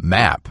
Map.